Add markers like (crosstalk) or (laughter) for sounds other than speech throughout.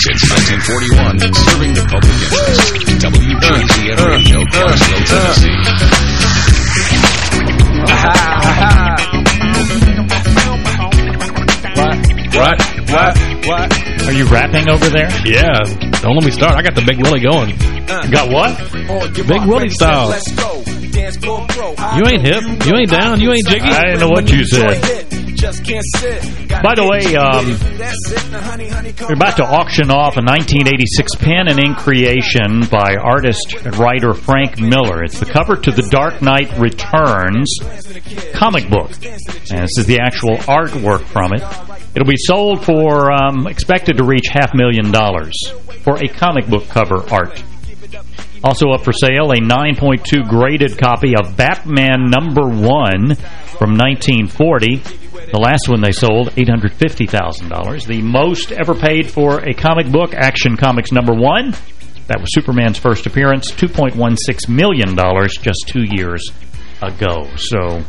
Since 1941, serving the public interest. WJZM Radio, Clarksville, Tennessee. What? What? What? Are you rapping over there? Yeah. Don't let me start. I got the Big Willie going. Got what? Big Willie style. You ain't hip. You ain't down. You ain't jiggy. I didn't know what you said. By the way, um, we're about to auction off a 1986 pen and ink creation by artist and writer Frank Miller. It's the cover to The Dark Knight Returns comic book. And this is the actual artwork from it. It'll be sold for, um, expected to reach half million dollars for a comic book cover art. Also up for sale, a 9.2 graded copy of Batman number 1 from 1940. The last one they sold, $850,000. The most ever paid for a comic book, Action Comics number 1. That was Superman's first appearance, $2.16 million just two years ago. So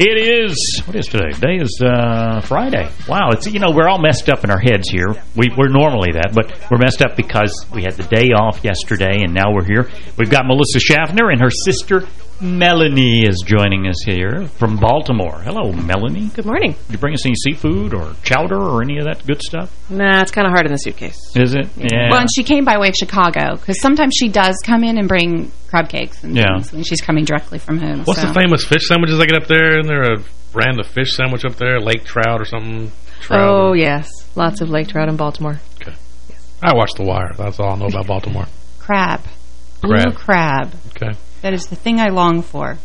it is, what is today? Today is uh, Friday. Wow, it's you know, we're all messed up in our heads here. We, we're normally that, but we're messed up because we had the day off yesterday, and now we're here. We've got Melissa Schaffner and her sister, Melanie, is joining us here from Baltimore. Hello, Melanie. Good morning. Did you bring us any seafood or chowder or any of that good stuff? Nah, it's kind of hard in the suitcase. Is it? Yeah. Well, and she came by way of Chicago because sometimes she does come in and bring crab cakes and Yeah. things when she's coming directly from home. What's so. the famous fish sandwiches they get up there? Isn't there a brand of fish sandwich up there? Lake trout or something? Trout Oh, or- yes. Lots of lake trout in Baltimore. Okay. I watch The Wire. That's all I know about Baltimore. crab? Blue Crab. crab. Okay. That is the thing I long for.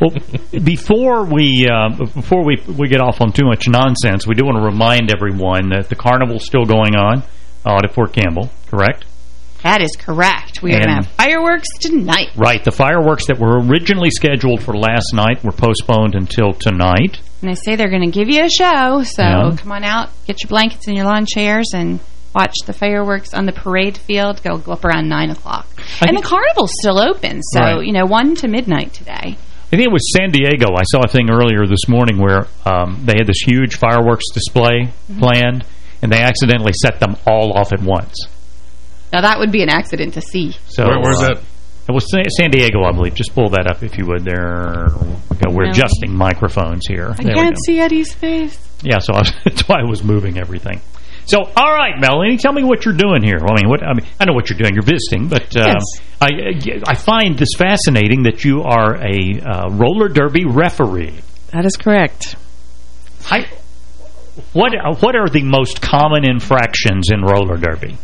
Well, before we uh, before we we get off on too much nonsense, we do want to remind everyone that the carnival's still going on out at Fort Campbell, correct? That is correct. We are going to have fireworks tonight. Right. The fireworks that were originally scheduled for last night were postponed until tonight. And they say they're going to give you a show, so Yeah. come on out, get your blankets and your lawn chairs, and watch the fireworks on the parade field. Go, go up around 9 o'clock. And the carnival's still open, so, Right. you know, 1 to midnight today. I think it was San Diego. I saw a thing earlier this morning where um, they had this huge fireworks display planned, and they accidentally set them all off at once. Now, that would be an accident to see. So Where, where's uh, that? It was San San Diego, I believe. Just pull that up if you would. There, okay, we're No. adjusting microphones here. I There can't see Eddie's face. Yeah, so I was, (laughs) that's why I was moving everything. So, all right, Melanie, tell me what you're doing here. I mean, what I mean, I know what you're doing. You're visiting, but um, Yes. I I find this fascinating that you are a uh, roller derby referee. That is correct. I what what are the most common infractions in roller derby?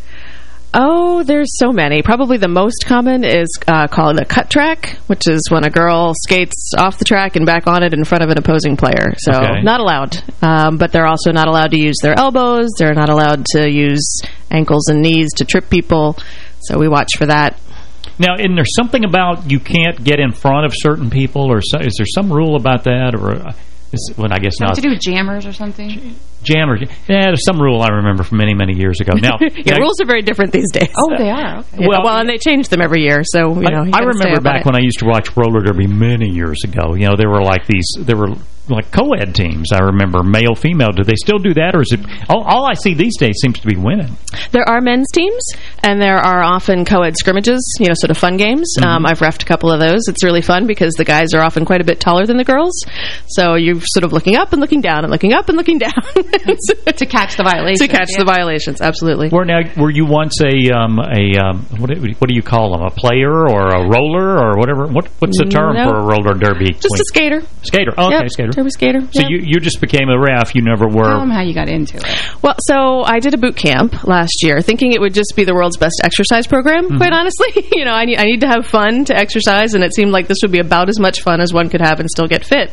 Oh, there's so many. Probably the most common is uh, called a cut track, which is when a girl skates off the track and back on it in front of an opposing player. So Okay. not allowed. Um, but they're also not allowed to use their elbows. They're not allowed to use ankles and knees to trip people. So we watch for that. Now, isn't there something about you can't get in front of certain people, or so, is there some rule about that, or uh, is, well, I guess Something not. to do with jammers or something? Jam or yeah, there's some rule I remember from many many years ago. Now, (laughs) Yeah, now- rules are very different these days. Oh, they are. (laughs) Okay. Well- well, and they change them every year, so you know. I, you I remember back when I used to watch roller derby many years ago. You know, there were like these, there were like co-ed teams. I remember male, female. Do they still do that, or is it all, all I see these days seems to be women? There are men's teams, and there are often co-ed scrimmages, you know, sort of fun games. Mm-hmm. Um, I've refed a couple of those. It's really fun because the guys are often quite a bit taller than the girls, so you're sort of looking up and looking down and looking up and looking down (laughs) To catch the violation. to catch the violations. Absolutely. Were now were you once a um, a um, what do, what do you call them? A player or a roller or whatever? What what's the term No. for a roller derby? Just a skater. skater. Oh, okay, Yep, skater. Derby skater. So Yep. you you just became a ref. You never were. Tell them how you got into it. Well, so I did a boot camp last year, thinking it would just be the world's best exercise program. Mm-hmm. Quite honestly, (laughs) you know, I need I need to have fun to exercise, and it seemed like this would be about as much fun as one could have and still get fit.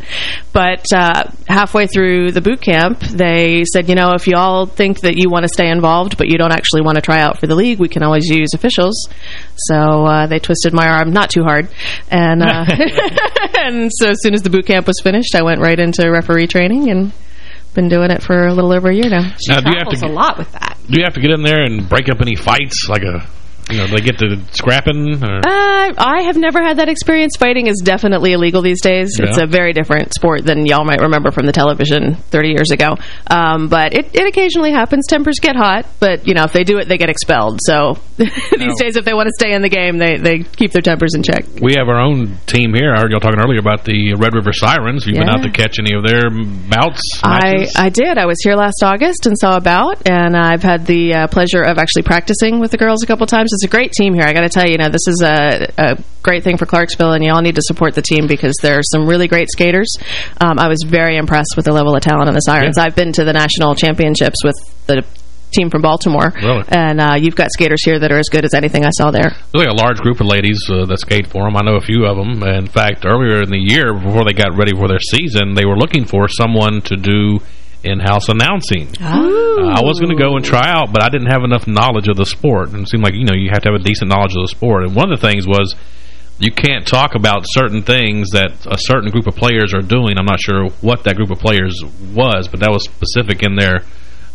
But uh, halfway through the boot camp, they said, you know, if you all think that you want to stay involved, but you don't actually want to try out for the league, we can always use officials. So uh, they twisted my arm, not too hard, and uh, (laughs) and so as soon as the boot camp was finished, I went right into referee training and. Been doing it for a little over a year now. She Now, do you have travels to a lot with that. Do you have to get in there and break up any fights, like a You know, they get to scrapping? Or? Uh, I have never had that experience. Fighting is definitely illegal these days. Yeah. It's a very different sport than y'all might remember from the television 30 years ago. Um, but it, it occasionally happens. Tempers get hot, but, you know, if they do it, they get expelled. So (laughs) these days, if they want to stay in the game, they, they keep their tempers in check. We have our own team here. I heard y'all talking earlier about the Red River Sirens. You've been out to catch any of their bouts, I. I did. I was here last August and saw a bout, and I've had the uh, pleasure of actually practicing with the girls a couple times. It's a great team here. I got to tell you, you know, this is a, a great thing for Clarksville, and you all need to support the team because there are some really great skaters. Um, I was very impressed with the level of talent on the Sirens. Yeah. I've been to the national championships with the team from Baltimore, Really? and uh, you've got skaters here that are as good as anything I saw there. really a large group of ladies uh, that skate for them. I know a few of them. In fact, earlier in the year, before they got ready for their season, they were looking for someone to do in-house announcing. Uh, I was going to go and try out, but I didn't have enough knowledge of the sport. And it seemed like, you know, you have to have a decent knowledge of the sport. And one of the things was you can't talk about certain things that a certain group of players are doing. I'm not sure what that group of players was, but that was specific in their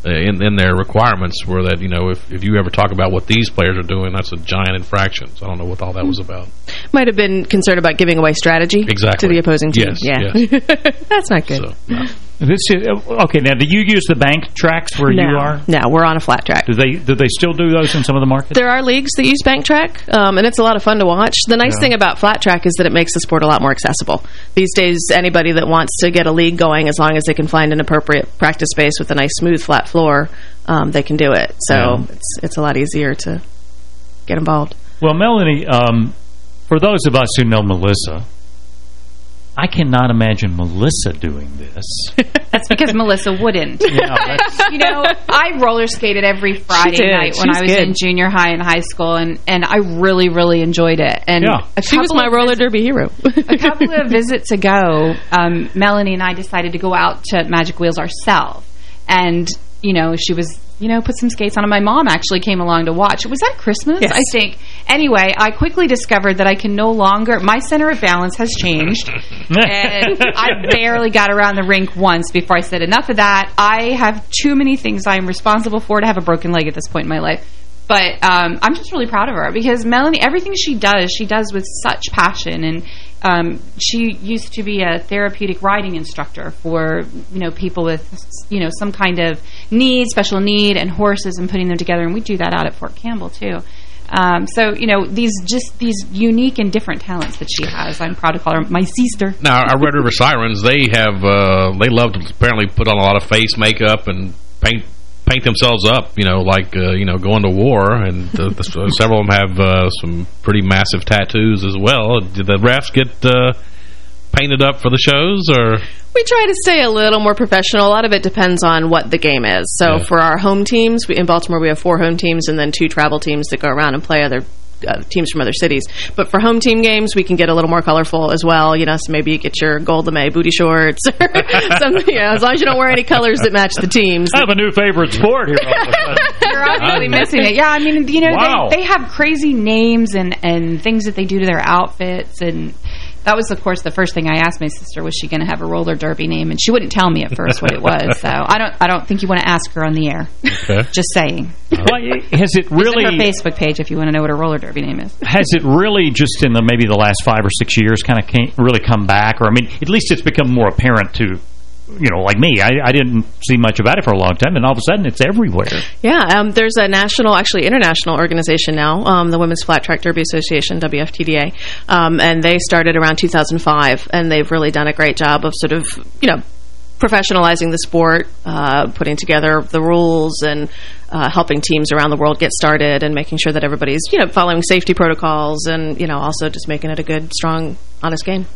uh, in, in their requirements were that, you know, if, if you ever talk about what these players are doing, that's a giant infraction. So I don't know what all that was about. Might have been concerned about giving away strategy Exactly. to the opposing team. Yes, yeah. (laughs) That's not good. So, no. This is, okay, now, do you use the bank tracks where no, you are? No, we're on a flat track. Do they do they still do those in some of the markets? There are leagues that use bank track, um, and it's a lot of fun to watch. The nice thing about flat track is that it makes the sport a lot more accessible. These days, anybody that wants to get a league going, as long as they can find an appropriate practice space with a nice smooth flat floor, um, they can do it. So Yeah. it's it's a lot easier to get involved. Well, Melanie, um, for those of us who know Melissa, I cannot imagine Melissa doing this. (laughs) That's because Melissa wouldn't. (laughs) yeah, you know, I roller skated every Friday did. night when I was good. in junior high and high school, and and I really, really enjoyed it. And Yeah. She was my roller vis- derby hero. (laughs) a couple of visits ago, um, Melanie and I decided to go out to Magic Wheels ourselves, and you know, she was. You know, put some skates on. And my mom actually came along to watch. Was that Christmas? Yes. I think. Anyway, I quickly discovered that I can no longer. My center of balance has changed, (laughs) and I barely got around the rink once before I said, enough of that. I have too many things I'm responsible for to have a broken leg at this point in my life. But um, I'm just really proud of her because Melanie, everything she does, she does with such passion. And um, she used to be a therapeutic riding instructor for, you know, people with, you know, some kind of need, special need, and horses and putting them together. And we do that out at Fort Campbell, too. Um, so, you know, these just these unique and different talents that she has. I'm proud to call her my sister. Now, our Red River Sirens, they have, uh, they love to apparently put on a lot of face makeup and paint paint themselves up, you know, like, uh, you know, going to war. And uh, the, (laughs) several of them have uh, some pretty massive tattoos as well. Did the refs get uh, painted up for the shows, or...? We try to stay a little more professional. A lot of it depends on what the game is. So Yeah. for our home teams, we, in Baltimore we have four home teams and then two travel teams that go around and play other uh, teams from other cities. But for home team games, we can get a little more colorful as well. You know, so maybe you get your gold lame booty shorts or (laughs) something. You know, as long as you don't wear any colors that match the teams. I have a new favorite sport here. all of a. (laughs) You're obviously missing it. Yeah, I mean, you know, Wow. they, they have crazy names and, and things that they do to their outfits. And that was, of course, the first thing I asked my sister, was she going to have a roller derby name? And she wouldn't tell me at first what it was. So I don't I don't think you want to ask her on the air. Okay. (laughs) Just saying. Well, has it really... her Facebook page if you want to know what a roller derby name is. has it really just in the maybe the last five or six years kind of really come back? Or I mean, at least it's become more apparent to, you know, like me. I, I didn't see much about it for a long time, and all of a sudden it's everywhere. Yeah, um, there's a national, actually international organization now, um, the Women's Flat Track Derby Association, WFTDA, um, and they started around 2005, and they've really done a great job of sort of, you know, professionalizing the sport, uh, putting together the rules and uh, helping teams around the world get started and making sure that everybody's, you know, following safety protocols and, you know, also just making it a good, strong, honest game.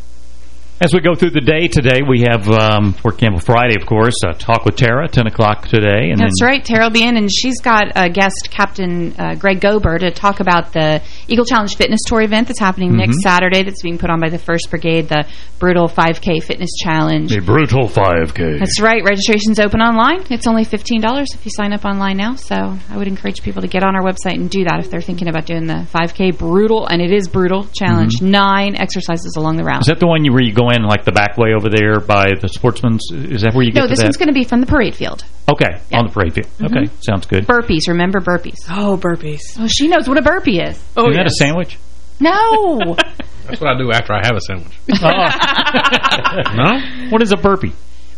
As we go through the day today, we have um, Fort Campbell Friday, of course, uh, Talk with Tara, 10 o'clock today. And That's then, right. Tara will be in, and she's got a guest, Captain uh, Greg Gober, to talk about the Eagle Challenge Fitness Tour event that's happening Mm-hmm. next Saturday that's being put on by the 1st Brigade, the Brutal 5K Fitness Challenge. The Brutal 5K. That's right. Registration's open online. It's only $15 if you sign up online now. So I would encourage people to get on our website and do that if they're thinking about doing the 5K brutal, and it is brutal challenge. Nine exercises along the route. Is that the one you where you go go in like the back way over there by the Sportsman's? Is that where you get No, this that? one's going to be from the parade field. Okay, Yeah. on the parade field. Mm-hmm. Okay, sounds good. Burpees. Remember burpees. Oh, burpees. Oh, she knows what a burpee is. Oh, is that a sandwich? No. (laughs) That's what I do after I have a sandwich. Oh. (laughs) No? What is a burpee?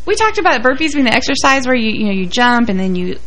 we talked about burpees being the exercise where you you know you jump and then you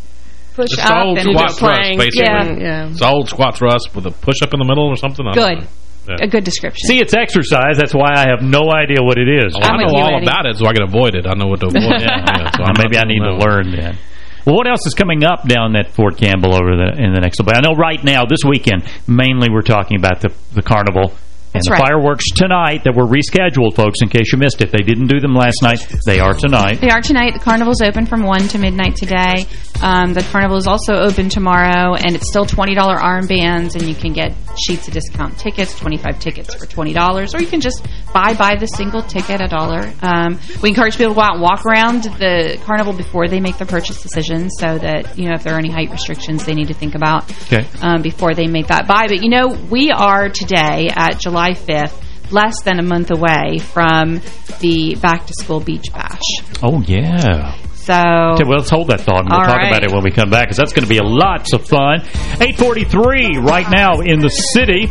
push It's up old and squat go thrust, plank. basically. Yeah. Yeah. It's old squat thrust with a push-up in the middle or something. I don't Good. Know. Yeah. a good description. See, it's exercise. That's why I have no idea what it is. Well, I I'm know all Eddie. about it, so I can avoid it. I know what to avoid. (laughs) yeah. so Well, maybe I not- need to learn then. Well, what else is coming up down at Fort Campbell over the in the next little bit? I know right now, this weekend, mainly we're talking about the the carnival. And That's the right. fireworks tonight that were rescheduled, folks, in case you missed it. They didn't do them last night. They are tonight. They are tonight. The carnival's open from 1 to midnight today. Um, the carnival is also open tomorrow, and it's still $20 armbands, and you can get sheets of discount tickets, 25 tickets for $20, or you can just buy buy the single ticket a dollar. Um, we encourage people to go out and walk around the carnival before they make their purchase decision so that, you know, if there are any height restrictions they need to think about Okay. um, before they make that buy. But, you know, we are today at July 5th, less than a month away from the back-to-school beach bash. Oh, yeah. So, Okay, well, let's hold that thought, and we'll talk right. about it when we come back, because that's going to be a lots of fun. 843 right now in the city.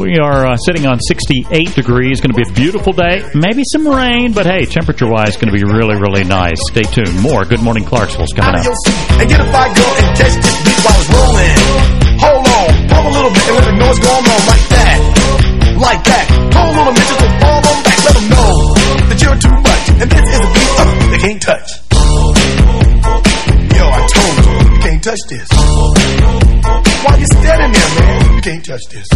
We are uh, sitting on 68 degrees. Going to be a beautiful day. Maybe some rain, but hey, temperature-wise, going to be really, really nice. Stay tuned. More Good Morning Clarksville's coming out up. and get a fire girl and catch this beat while it's rolling. Hold on, pump a little bit and let the noise go on like that, like that. Cold little bitches will fall on back, let them know that you're too much and this is a beat uh, they can't touch. Yo, I told you, you can't touch this. Why you standing there, man? You can't touch this.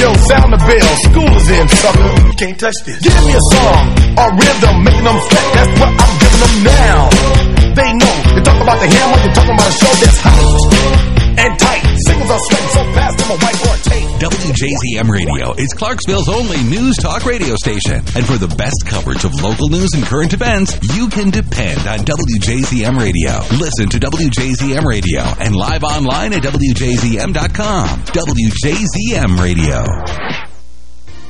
Yo, sound the bell, school is in, sucker. You can't touch this. Give me a song or rhythm, making them sweat. That's what I'm giving them now. They know. You talk about the hammer, you're talking about a show that's hot and tight. Singles are sweating so fast, I'm a whiteboard tape. WJZM Radio is Clarksville's only news talk radio station. And for the best coverage of local news and current events, you can depend on WJZM Radio. Listen to WJZM Radio and live online at WJZM.com. WJZM Radio.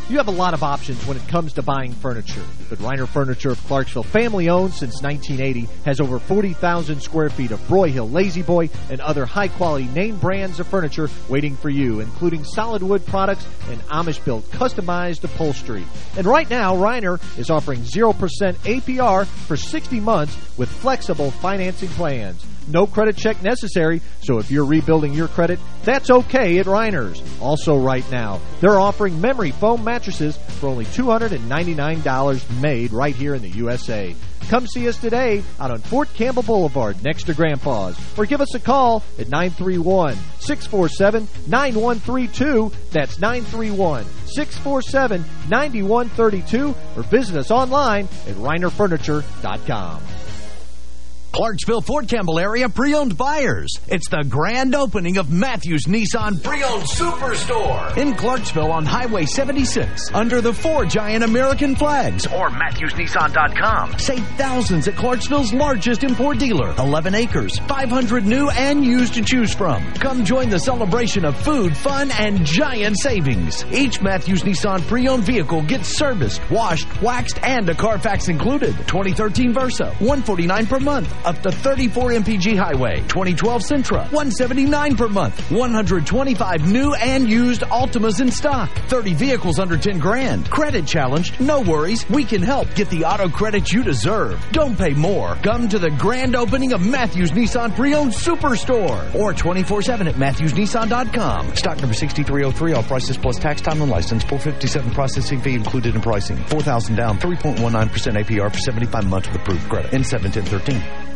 You have a lot of options when it comes to buying furniture, but Reiner Furniture of Clarksville, family owned since 1980, has over 40,000 square feet of Broyhill, La-Z-Boy, and other high quality name brands of furniture waiting for you, including solid wood products and Amish built customized upholstery. And right now, Reiner is offering 0% APR for 60 months with flexible financing plans. No credit check necessary, so if you're rebuilding your credit, that's okay at Reiner's. Also right now, they're offering memory foam mattresses for only $299 made right here in the USA. Come see us today out on Fort Campbell Boulevard next to Grandpa's or give us a call at 931-647-9132. That's 931-647-9132 or visit us online at reinerfurniture.com. Clarksville Fort Campbell area pre-owned buyers. It's the grand opening of Matthews Nissan Pre-Owned Superstore in Clarksville on Highway 76 under the four giant American flags or MatthewsNissan.com. Save thousands at Clarksville's largest import dealer. 11 acres, 500 new and used to choose from. Come join the celebration of food, fun, and giant savings. Each Matthews Nissan pre-owned vehicle gets serviced, washed, waxed, and a Carfax included. 2013 Versa, 149 per month up to 34 MPG Highway. 2012 Sentra, 179 per month. 125 new and used Altimas in stock. 30 vehicles under 10 grand. Credit challenged? No worries. We can help get the auto credit you deserve. Don't pay more. Come to the grand opening of Matthews Nissan Pre-Owned Superstore or 24-7 at MatthewsNissan.com. Stock number 6303. All prices plus tax, time, and license. 457 processing fee included in pricing. 4000 down. 3.19% APR for 75 months with approved credit. In 71013.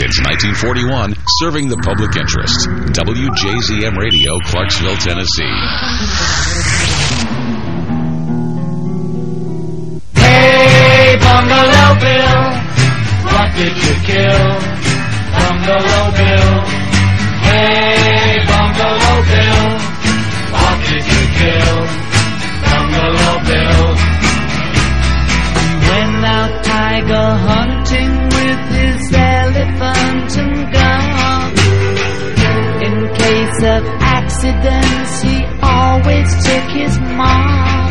Since 1941, serving the public interest. WJZM Radio, Clarksville, Tennessee. Hey, Bungalow Bill, what did you kill? Bungalow Bill. Hey, Bungalow Bill, what did you kill? Bungalow Bill. Tiger hunting with his elephant and gun. In case of accidents, he always took his mom.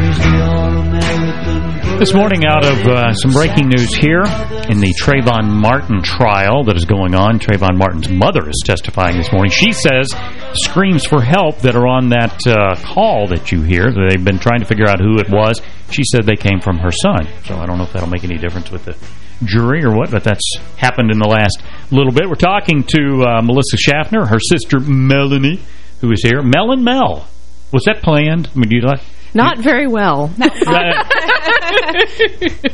He's the all-American This morning out of uh, some breaking news here in the Trayvon Martin trial that is going on. Trayvon Martin's mother is testifying this morning. She says screams for help that are on that uh, call that you hear. They've been trying to figure out who it was. She said they came from her son. So I don't know if that'll make any difference with the jury or what, but that's happened in the last little bit. We're talking to uh, Melissa Schaffner, her sister Melanie, who is here. Mel and Mel. Was that planned? I mean, do you like... Not very well. (laughs) (laughs)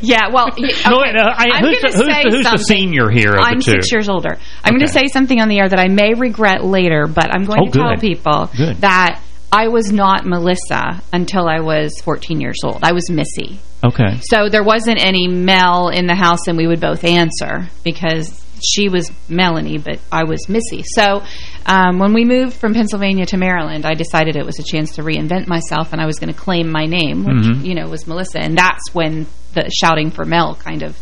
Yeah, well, (laughs) okay. No, I- I'm who's the- who's who's the senior here of I'm six years older. I'm going to say something on the air that I may regret later, but I'm going Oh, to tell people Good. that I was not Melissa until I was 14 years old. I was Missy. Okay. So there wasn't any Mel in the house and we would both answer because she was Melanie, but I was Missy. So um, when we moved from Pennsylvania to Maryland, I decided it was a chance to reinvent myself and I was going to claim my name, which, Mhm. you know, was Melissa. And that's when the shouting for Mel kind of...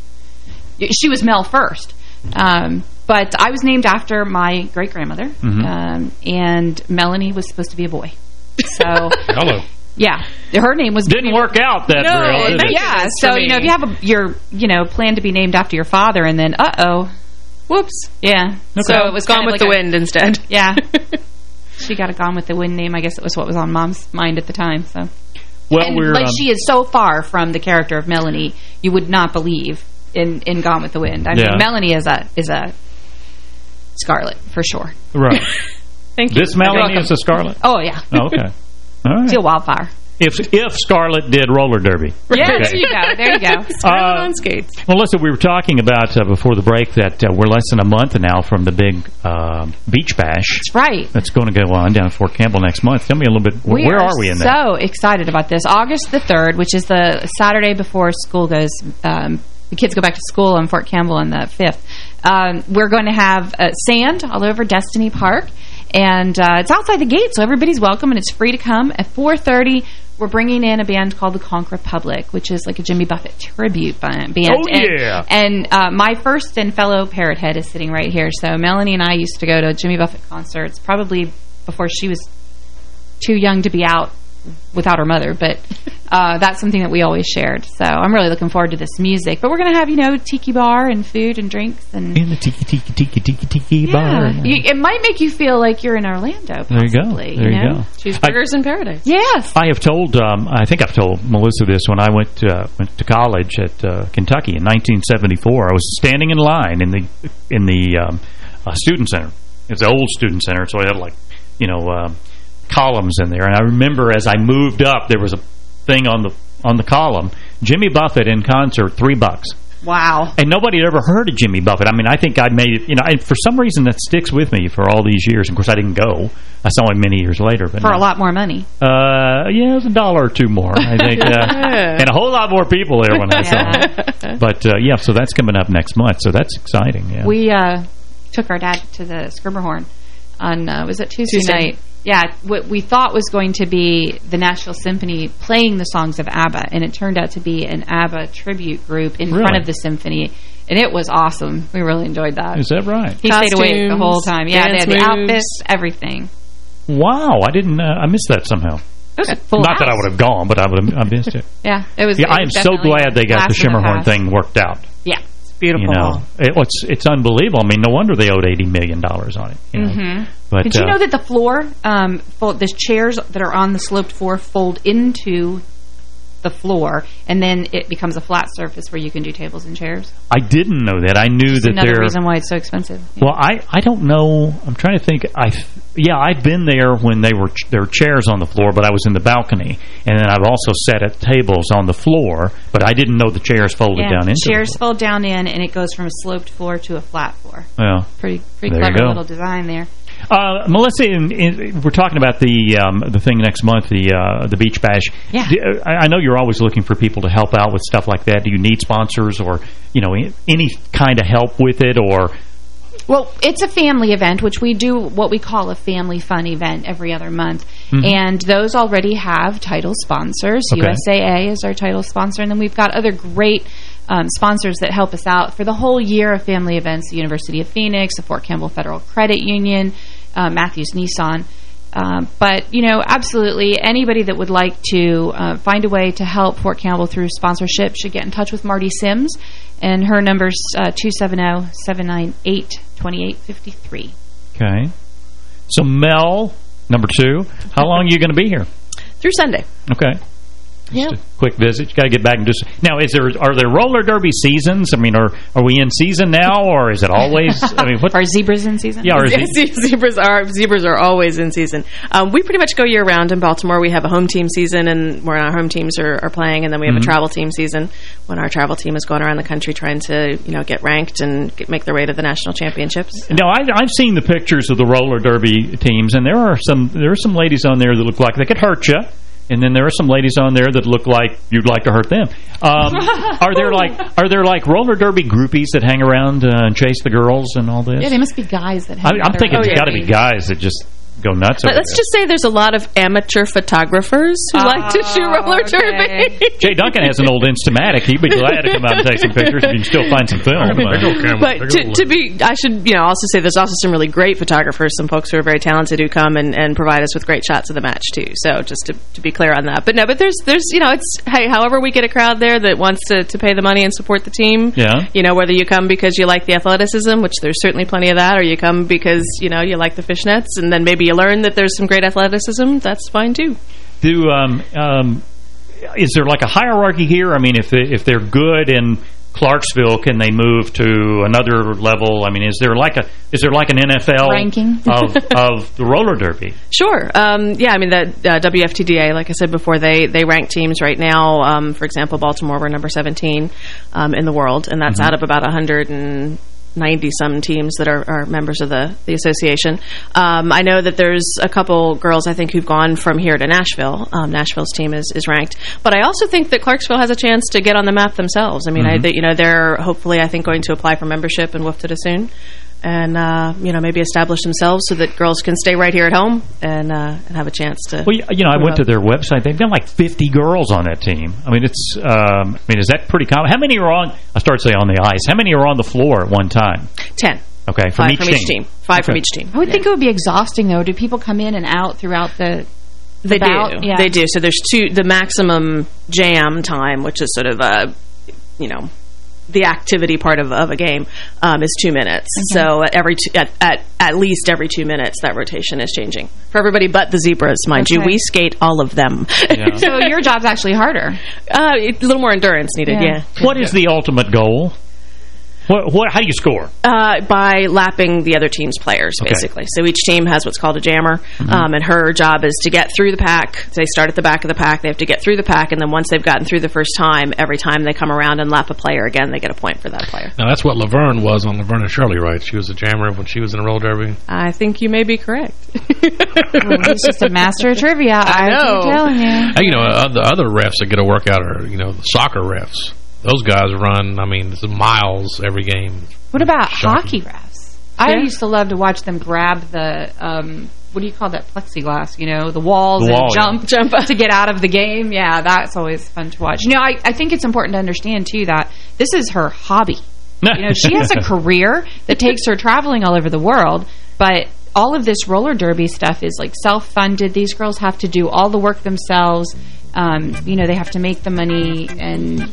She was Mel first. Um, but I was named after my great-grandmother, Mhm. um, and Melanie was supposed to be a boy. So... (laughs) Hello. Yeah, her name was Didn't work out that no, real, yeah. So you know, if you have a, your you know plan to be named after your father, and then uh oh, whoops, yeah. Okay. So it was Gone kind of with like the a- Wind instead. (laughs) Yeah, (laughs) she got a Gone with the Wind name. I guess it was what was on Mom's mind at the time. So Well, and we're like um, she is so far from the character of Melanie, you would not believe in in Gone with the Wind. I Yeah. mean, Melanie is a is a Scarlet for sure. right. (laughs) Thank you. This Melanie is a Scarlet. Oh yeah. Oh, okay. All right. She's a wildfire. If if Scarlet did roller derby. Yeah, Okay. there you go. There you go. (laughs) Uh, on skates. Well, listen, we were talking about uh, before the break that uh, we're less than a month now from the big uh, beach bash. That's right. That's going to go on down at Fort Campbell next month. Tell me a little bit. We where are, we in that? so excited about this. August the 3rd, which is the Saturday before school goes, um, the kids go back to school on Fort Campbell on the 5th. Um, we're going to have uh, sand all over Destiny Park. And uh, it's outside the gate, so everybody's welcome, and it's free to come. At 4.30, we're bringing in a band called the Conch Republic, which is like a Jimmy Buffett tribute band. Oh, And- yeah. And uh, my first and fellow parrot head is sitting right here. So Melanie and I used to go to Jimmy Buffett concerts probably before she was too young to be out without her mother, but uh, that's something that we always shared. So I'm really looking forward to this music. But we're going to have, you know, tiki bar and food and drinks. and In the tiki tiki tiki tiki tiki Yeah, bar. you, it might make you feel like you're in Orlando, There you go. There you know? go. Cheeseburgers in paradise. Yes. I have told, um, I think I've told Melissa this when I went to, uh, went to college at uh, Kentucky in 1974. I was standing in line in the in the um, uh, student center. It's the old student center, so I had like, you know, um, columns in there. And I remember as I moved up, there was a thing on the on the column, Jimmy Buffett in concert, three bucks. Wow. And nobody had ever heard of Jimmy Buffett. I mean, I think I made it, you know, and for some reason that sticks with me for all these years. Of course, I didn't go. I saw him many years later. But For no. a lot more money. Uh, yeah, it was a dollar or two more, I think. (laughs) Uh, and a whole lot more people there when I saw him. But, uh, yeah, so that's coming up next month, so that's exciting, yeah. We uh, took our dad to the Schermerhorn on, uh, was it Tuesday, Tuesday. night? Yeah, what we thought was going to be the National Symphony playing the songs of ABBA, and it turned out to be an ABBA tribute group in Really? front of the symphony, and it was awesome. We really enjoyed that. Is that right? He stayed awake the Costumes, whole time. Yeah, they dance had the moves. outfits, everything. Wow, I didn't, uh, I missed that somehow. It was a full Not that I would have gone, but I would have I missed it. (laughs) Yeah, it was. Yeah, it I am so glad they got the Schermerhorn past. thing worked out. Yeah. Beautiful. You know, it, it's it's unbelievable. I mean, no wonder they owed eighty million dollars on it. You know? Mm-hmm. But Did you uh, know that the floor, um, fold, the chairs that are on the sloped floor fold into the floor, and then it becomes a flat surface where you can do tables and chairs? I didn't know that. I knew That's that another reason why it's so expensive. Well, I I don't know. I'm trying to think. I yeah, I've been there when they were ch there were chairs on the floor, but I was in the balcony, and then I've also sat at tables on the floor, but I didn't know the chairs folded Yeah, down the chairs fold down in, and it goes from a sloped floor to a flat floor. Well, Pretty pretty there clever little design there. Uh, Melissa, in, in, we're talking about the um, the thing next month, the uh, the beach bash. Yeah. Do, uh, I I know you're always looking for people to help out with stuff like that. Do you need sponsors or you know any kind of help with it or? Well, it's a family event, which we do what we call a family fun event every other month. Mhm. And those already have title sponsors. Okay. USAA is our title sponsor. And then we've got other great um, sponsors that help us out for the whole year of family events. The University of Phoenix, the Fort Campbell Federal Credit Union, uh, Matthews Nissan. Um, but, you know, absolutely anybody that would like to uh, find a way to help Fort Campbell through sponsorship should get in touch with Marty Sims. And her number's uh, 270-798-2853. Okay. So Mel, number two, how long are you going to be here? Through Sunday. Okay. Yeah. Just a quick visit. You got to get back and do. Some, now, is there are there roller derby seasons? I mean, are are we in season now, or is it always? I mean, what (laughs) are zebras in season? Yeah, or is Yes, zebras are zebras are always in season. Um, we pretty much go year round in Baltimore. We have a home team season, and where our home teams are, are playing, and then we have Mhm. a travel team season when our travel team is going around the country trying to you know get ranked and get, make their way to the national championships. No, I, I've seen the pictures of the roller derby teams, and there are some there are some ladies on there that look like they could hurt you, and then there are some ladies on there that look like you'd like to hurt them. Um, (laughs) are there like are there like roller derby groupies that hang around uh, and chase the girls and all this? Yeah, they must be guys that I, have I'm thinking Oh, it's yeah. got to be guys that just go nuts. But let's just say there's a lot of amateur photographers who like to shoot oh, roller derby. Jay Duncan has an old Instamatic. He'd be glad to come out and take some pictures if you can still find some film. But to, to be, I should, you know, also say there's also some really great photographers, some folks who are very talented who come and, and provide us with great shots of the match too. So just to, to be clear on that. But no, but there's, there's, you know, it's, hey, however we get a crowd there that wants to, to pay the money and support the team. Yeah. You know, whether you come because you like the athleticism, which there's certainly plenty of that, or you come because, you know, you like the fishnets and then maybe you learn that there's some great athleticism, that's fine too. Do um, um, is there like a hierarchy here? I mean, if they, if they're good in Clarksville, can they move to another level? I mean, is there like a is there like an NFL Ranking? of (laughs) of the roller derby? Sure. Um, yeah, I mean, the uh, WFTDA, like I said before, they, they rank teams right now. Um, for example, Baltimore, we're number 17 um, in the world, and that's Mhm. out of about 190-some teams that are, are members of the, the association. Um, I know that there's a couple girls, I think, who've gone from here to Nashville. Um, Nashville's team is, is ranked. But I also think that Clarksville has a chance to get on the map themselves. I mean, I, Mhm. they, you know, they're hopefully, I think, going to apply for membership and in WFTDA soon and uh, you know maybe establish themselves so that girls can stay right here at home and uh, and have a chance to. Well, you you know, I move went to their website. They've got like 50 girls on that team. I mean, it's. Um, I mean, is that pretty common? How many are on? I started saying on the ice. How many are on the floor at one time? ten. Okay, from Five each from team. each team. Five from each team. I would think it would be exhausting, though. Do people come in and out throughout the... They bout? do. Yeah. They do. So there's two. The maximum jam time, which is sort of a, you know, the activity part of, of a game, um, is two minutes. So at every two, at, at at least every two minutes, that rotation is changing for everybody but the zebras, mind you. We skate all of them. So your job's actually harder. uh, a little more endurance needed. Yeah. Yeah. What is the ultimate goal? What? What? How do you score? Uh, by lapping the other team's players, Okay. basically. So each team has what's called a jammer, um, and her job is to get through the pack. They start at the back of the pack. They have to get through the pack, and then once they've gotten through the first time, every time they come around and lap a player again, they get a point for that player. Now, that's what Laverne was on Laverne and Shirley, right? She was a jammer when she was in the roller derby. I think you may be correct. Well, (laughs) he's just a master of trivia. I, know. keep telling you. Hey, you know, uh, the other refs that get a workout are, you know, the soccer refs. Those guys run, I mean, it's miles every game. What about Shocking. hockey refs? I Yeah. used to love to watch them grab the, um, what do you call that, plexiglass, you know, the walls The wall, and yeah. jump, jump to get out of the game. Yeah, that's always fun to watch. You know, I, I think it's important to understand, too, that this is her hobby. (laughs) You know, she has a career that takes her traveling all over the world, but all of this roller derby stuff is like self-funded. These girls have to do all the work themselves. Um, you know, they have to make the money and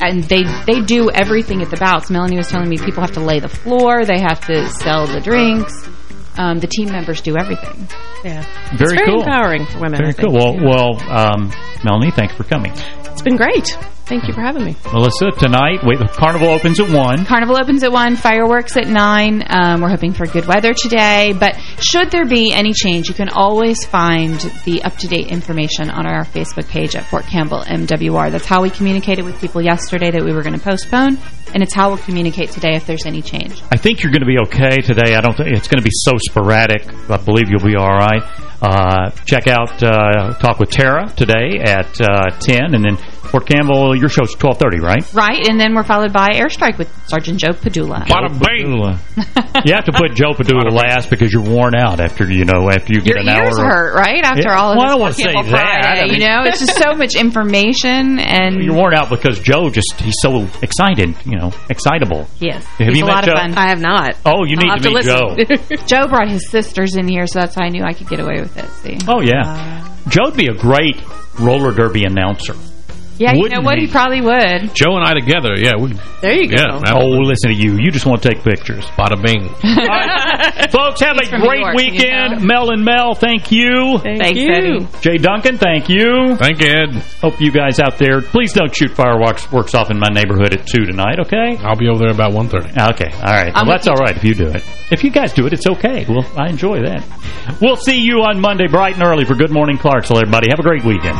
and they they do everything at the bouts. Melanie was telling me people have to lay the floor, they have to sell the drinks. Um, the team members do everything. Yeah, very, very cool. empowering for women. Very cool. Well, well, um, Melanie, thanks for coming. It's been great. Thank you for having me. Melissa, tonight, wait, the carnival opens at 1. Carnival opens at 1, fireworks at 9. Um, we're hoping for good weather today. But should there be any change, you can always find the up-to-date information on our Facebook page at Fort Campbell MWR. That's how we communicated with people yesterday that we were going to postpone, and it's how we'll communicate today if there's any change. I think you're going to be okay today. I don't think it's going to be so sporadic. I believe you'll be all right. Uh, check out uh, Talk with Tara today at uh, 10, and then Fort Campbell, your show's 12.30, right? Right, and then we're followed by Airstrike with Sergeant Joe Padula. Bada bing! you have to put Joe (laughs) Padula last because you're worn out after, you know, after you get Your an hour. Your ears hurt, right? After yeah. all of well, this I don't want to say Campbell that. Friday, I mean, you know, it's just so much information and... You're worn out because Joe just, he's so excited, you know, excitable. Yes. Have he's you a met lot Joe? of fun. I have not. Oh, you need I'll to meet to Joe. (laughs) Joe brought his sisters in here, so that's how I knew I could get away with it. See? Oh, yeah. Uh, Joe'd be a great roller derby announcer. Yeah, you Wouldn't know what? he? He probably would. Joe and I together, yeah. We, There you go. yeah, Oh, listen to you. You just want to take pictures. Bada bing. (laughs) Folks, have He's a great York, can you weekend. Mel and Mel, thank you. Thank Thanks, you. Eddie. Jay Duncan, thank you. Thank you, Ed. Hope you guys out there, please don't shoot fireworks works off in my neighborhood at 2 tonight, okay? I'll be over there about 1.30. Ah, okay, all right. Well, that's with all you. right if you do it. If you guys do it, it's okay. Well, I enjoy that. We'll see you on Monday bright and early for Good Morning Clarksville, everybody. Have a great weekend.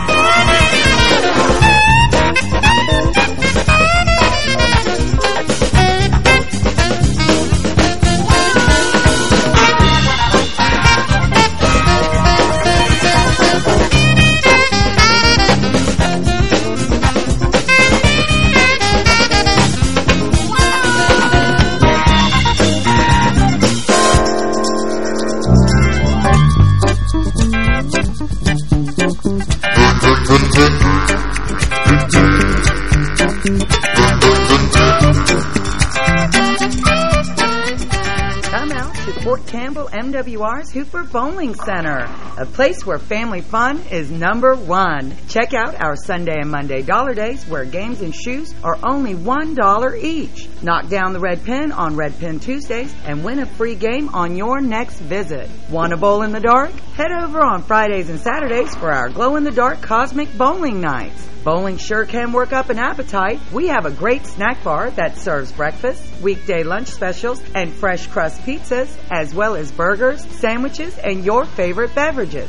Fort Campbell MWR's Hooper Bowling Center, a place where family fun is number one. Check out our Sunday and Monday dollar days where games and shoes are only $1 each. Knock down the red pin on Red Pin Tuesdays and win a free game on your next visit. Want a bowl in the dark? Head over on Fridays and Saturdays for our glow in the dark cosmic bowling nights. Bowling sure can work up an appetite. We have a great snack bar that serves breakfast, weekday lunch specials, and fresh crust pizzas, as well as burgers, sandwiches, and your favorite beverages.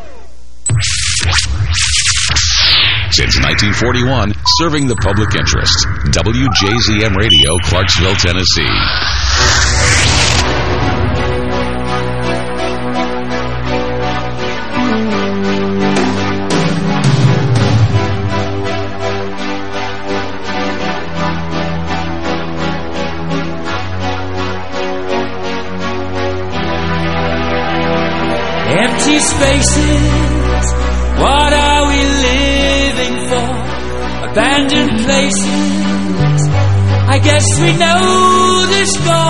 Since 1941, serving the public interest. WJZM Radio, Clarksville, Tennessee. Empty spaces, guess we know the score.